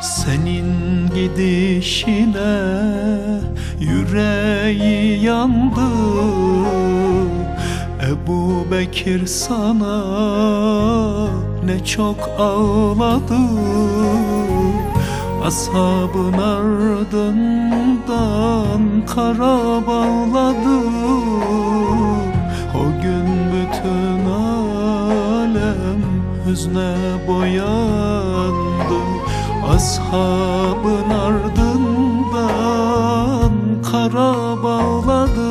Senin gidişine yüreği yandı Ebu Bekir sana ne çok ağladı. Ashabın ardından kara bağladı hüzne boyandı Ashabın ardından kara bağladı.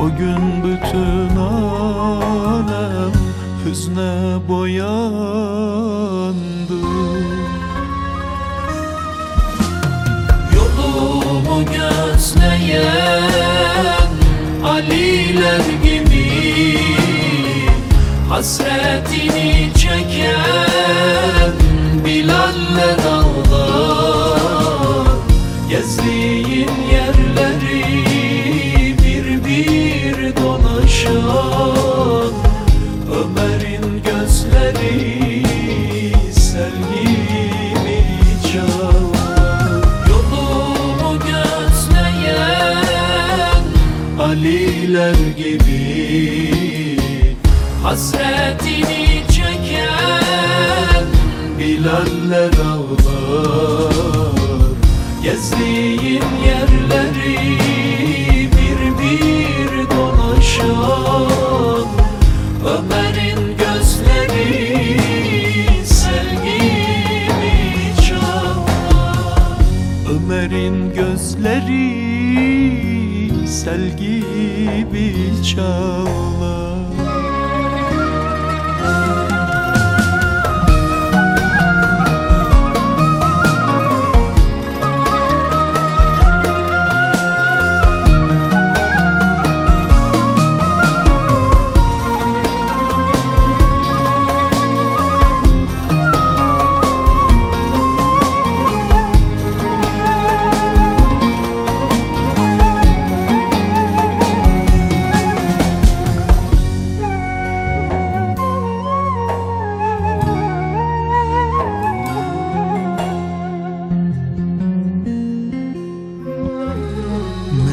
O gün bütün alem hüzne boyandı. Yolumu gözleyen Hasretini çeken Bilaller ağlar Gezdiğin yerleri bir bir dolaşan Ömer'in gözleri sel gibi çağlar Yolumu gözleyen Aliler gibi Hasretini çeken Bilaller ağlar. Gezdiğin yerleri bir bir dolaşan Ömer'in gözleri sel gibi çağlar Ömer'in gözleri sel gibi çağlar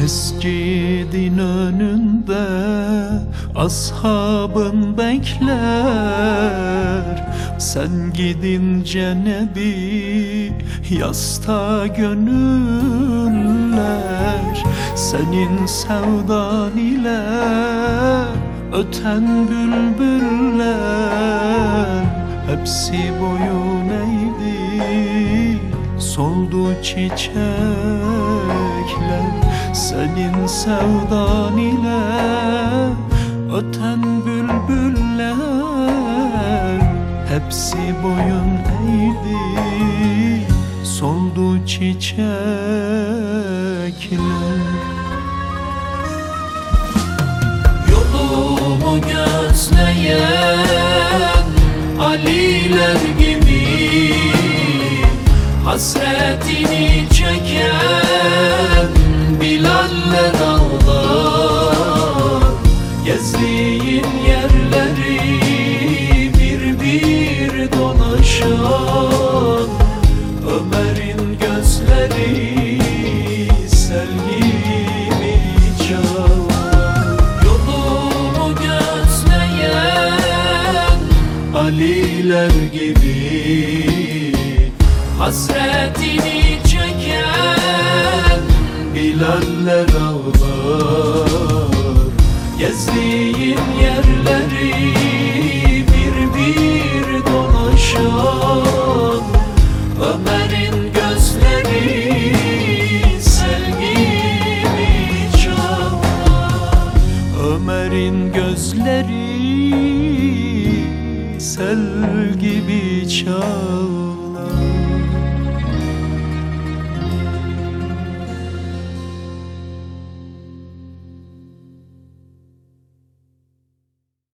Mescidin önünde ashabın bekler. Sen gidince nebi yasta gönüller. Senin sevdan ile öten bülbüller. Hepsi boyun eğdi soldu çiçekler senin sevdan ile öten bülbüller Hepsi boyun eğdi soldu çiçekler. Yolumu gözleyen Aliler gibi Hasretini çeken Aliler gibi Hasretini çeken Bilaller ağlar. Gezdiğin yerleri bir bir dolaşan Ömer'in gözleri sel gibi çağlar Ömer'in gözleri sel gibi çağlar